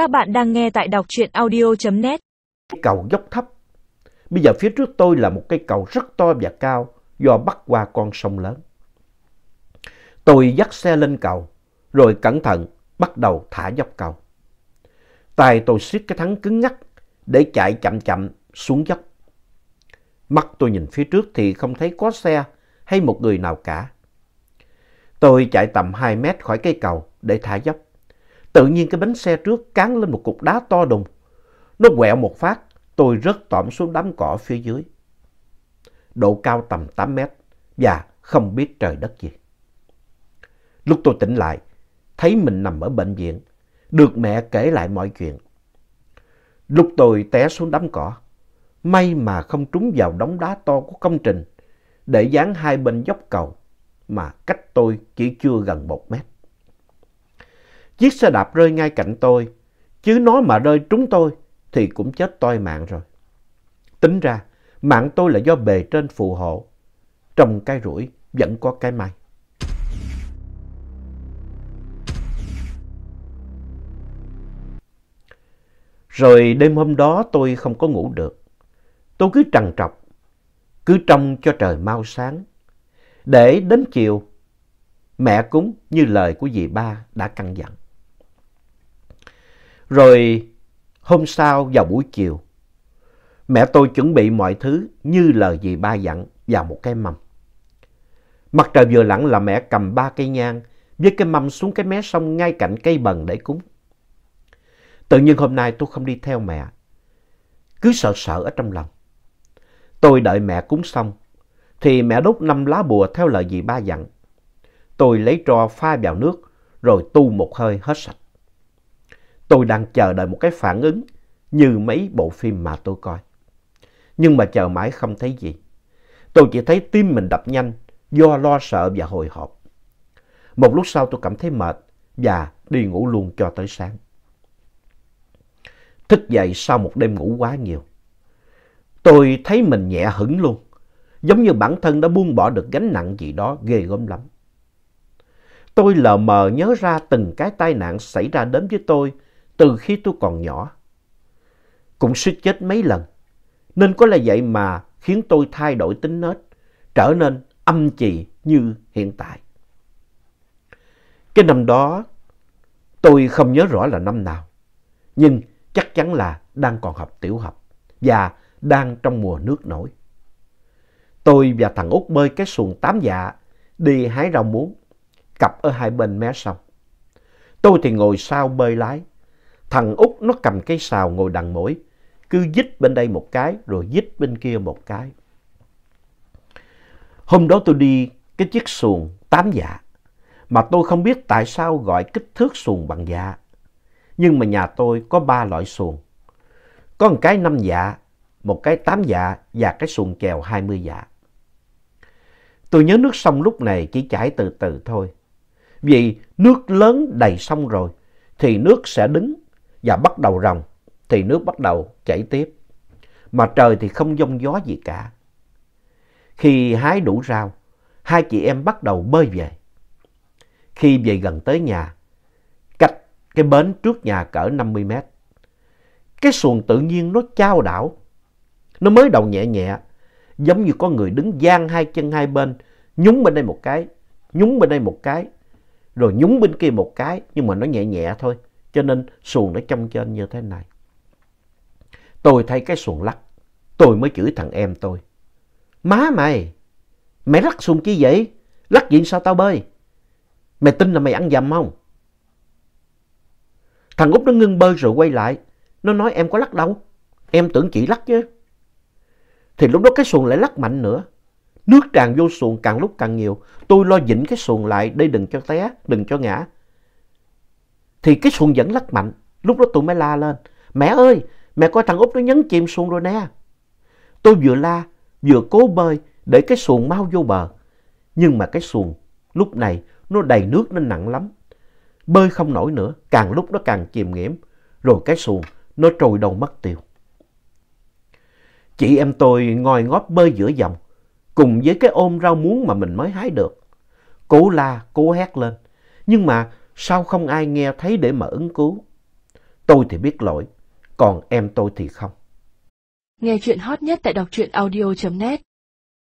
Các bạn đang nghe tại đọc truyện audio.net. Cầu dốc thấp. Bây giờ phía trước tôi là một cây cầu rất to và cao do bắc qua con sông lớn. Tôi dắt xe lên cầu, rồi cẩn thận bắt đầu thả dốc cầu. Tay tôi siết cái thắng cứng ngắc để chạy chậm chậm xuống dốc. Mắt tôi nhìn phía trước thì không thấy có xe hay một người nào cả. Tôi chạy tầm 2 mét khỏi cây cầu để thả dốc. Tự nhiên cái bánh xe trước cán lên một cục đá to đùng. Nó quẹo một phát, tôi rớt tõm xuống đám cỏ phía dưới. Độ cao tầm 8 mét và không biết trời đất gì. Lúc tôi tỉnh lại, thấy mình nằm ở bệnh viện, được mẹ kể lại mọi chuyện. Lúc tôi té xuống đám cỏ, may mà không trúng vào đống đá to của công trình để dán hai bên dốc cầu mà cách tôi chỉ chưa gần một mét. Chiếc xe đạp rơi ngay cạnh tôi, chứ nó mà rơi trúng tôi thì cũng chết toi mạng rồi. Tính ra, mạng tôi là do bề trên phù hộ. Trong cái rủi vẫn có cái may. Rồi đêm hôm đó tôi không có ngủ được. Tôi cứ trằn trọc, cứ trông cho trời mau sáng. Để đến chiều, mẹ cúng như lời của dì ba đã căn dặn. Rồi hôm sau vào buổi chiều, mẹ tôi chuẩn bị mọi thứ như lời dì ba dặn vào một cái mâm. Mặt trời vừa lặn là mẹ cầm ba cây nhang với cái mâm xuống cái mé sông ngay cạnh cây bần để cúng. Tự nhiên hôm nay tôi không đi theo mẹ, cứ sợ sợ ở trong lòng. Tôi đợi mẹ cúng xong, thì mẹ đốt năm lá bùa theo lời dì ba dặn. Tôi lấy tro pha vào nước, rồi tu một hơi hết sạch. Tôi đang chờ đợi một cái phản ứng như mấy bộ phim mà tôi coi. Nhưng mà chờ mãi không thấy gì. Tôi chỉ thấy tim mình đập nhanh do lo sợ và hồi hộp. Một lúc sau tôi cảm thấy mệt và đi ngủ luôn cho tới sáng. Thức dậy sau một đêm ngủ quá nhiều. Tôi thấy mình nhẹ hững luôn, giống như bản thân đã buông bỏ được gánh nặng gì đó ghê gớm lắm. Tôi lờ mờ nhớ ra từng cái tai nạn xảy ra đến với tôi từ khi tôi còn nhỏ. Cũng suýt chết mấy lần, nên có là vậy mà khiến tôi thay đổi tính nết, trở nên âm trì như hiện tại. Cái năm đó, tôi không nhớ rõ là năm nào, nhưng chắc chắn là đang còn học tiểu học và đang trong mùa nước nổi. Tôi và thằng Út bơi cái xuồng tám dạ đi hái rau muống, cặp ở hai bên mé sông. Tôi thì ngồi sau bơi lái, thằng Út nó cầm cây sào ngồi đằng mũi, cứ dít bên đây một cái rồi dít bên kia một cái. Hôm đó tôi đi cái chiếc xuồng tám dạ, mà tôi không biết tại sao gọi kích thước xuồng bằng dạ. Nhưng mà nhà tôi có ba loại xuồng. Có một cái năm dạ, một cái tám dạ và cái xuồng chèo hai mươi dạ. Tôi nhớ nước sông lúc này chỉ chảy từ từ thôi. Vì nước lớn đầy sông rồi thì nước sẽ đứng và bắt đầu ròng thì nước bắt đầu chảy tiếp. Mà trời thì không giông gió gì cả. Khi hái đủ rau, hai chị em bắt đầu bơi về. Khi về gần tới nhà, cách cái bến trước nhà cỡ 50 mét, cái xuồng tự nhiên nó trao đảo. Nó mới đầu nhẹ nhẹ, giống như có người đứng giang hai chân hai bên, nhúng bên đây một cái, nhúng bên đây một cái, rồi nhúng bên kia một cái, nhưng mà nó nhẹ nhẹ thôi, cho nên xuồng nó trong trên như thế này. Tôi thấy cái xuồng lắc, tôi mới chửi thằng em tôi. Má mày, mày lắc xuồng chi vậy? Lắc gì sao tao bơi? Mày tin là mày ăn dầm không? Thằng Út nó ngưng bơi rồi quay lại. Nó nói em có lắc đâu. Em tưởng chị lắc chứ. Thì lúc đó cái xuồng lại lắc mạnh nữa. Nước tràn vô xuồng càng lúc càng nhiều. Tôi lo dĩnh cái xuồng lại để đừng cho té, đừng cho ngã. Thì cái xuồng vẫn lắc mạnh. Lúc đó tôi mới la lên. Mẹ ơi, mẹ coi thằng Út nó nhấn chìm xuồng rồi nè. Tôi vừa la, vừa cố bơi để cái xuồng mau vô bờ. Nhưng mà cái xuồng lúc này nó đầy nước nên nặng lắm. Bơi không nổi nữa, càng lúc nó càng chìm nghiễm. Rồi cái xuồng nó trôi đầu mất tiêu. Chị em tôi ngồi ngóp bơi giữa dòng, cùng với cái ôm rau muống mà mình mới hái được. Cố la, cố hét lên. Nhưng mà sao không ai nghe thấy để mà ứng cứu? tôi thì biết lỗi, còn em tôi thì không. Nghe chuyện hot nhất tại đọc truyện audio.net